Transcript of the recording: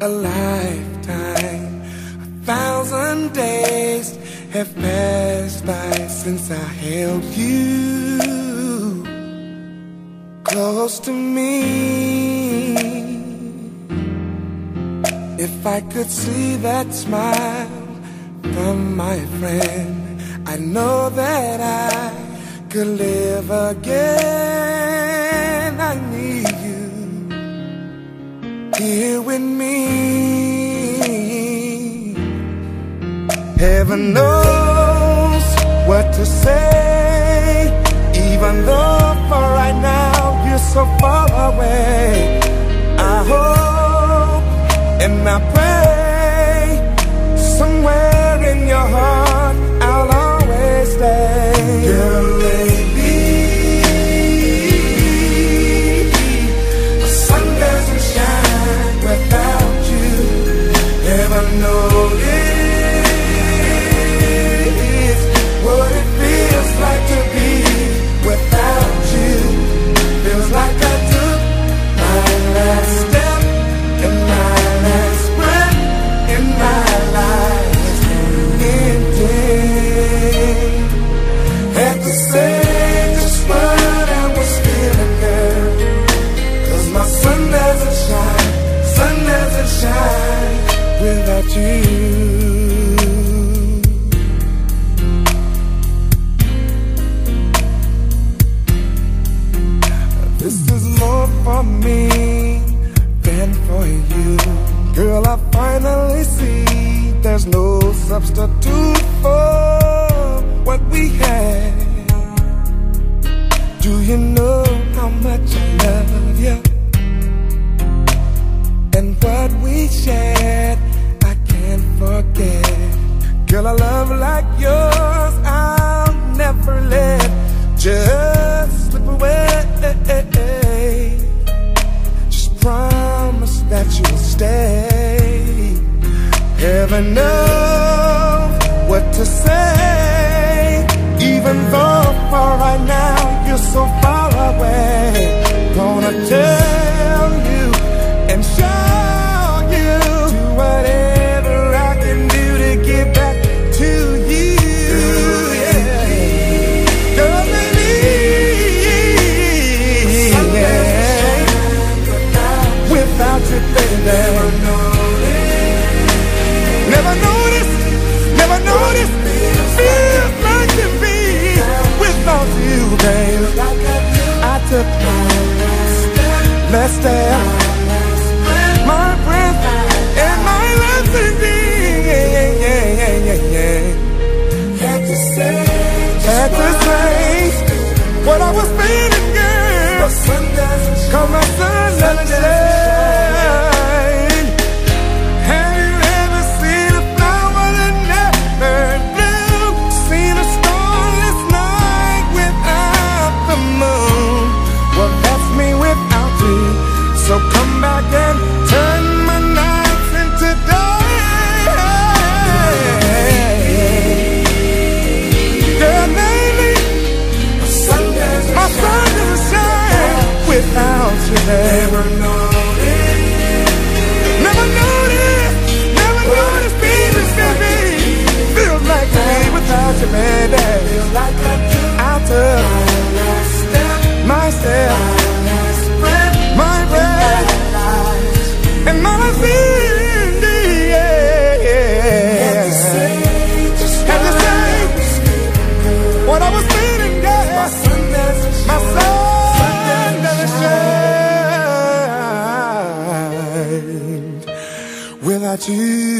a lifetime. A thousand days have passed by since I held you close to me. If I could see that smile from my friend, I know that I could live again. I need you here with me. Heaven knows what to say, even though for right now you're so far away. I hope and I pray there's no substitute for what we had. Do you know how much I love you? And what we shared, I can't forget. Girl, a love like yours, I'll never let just slip away. Gonna tell without. So come back and turn my nights into day. Girl, lately, my sun doesn't shine without you. Never noticed, without you.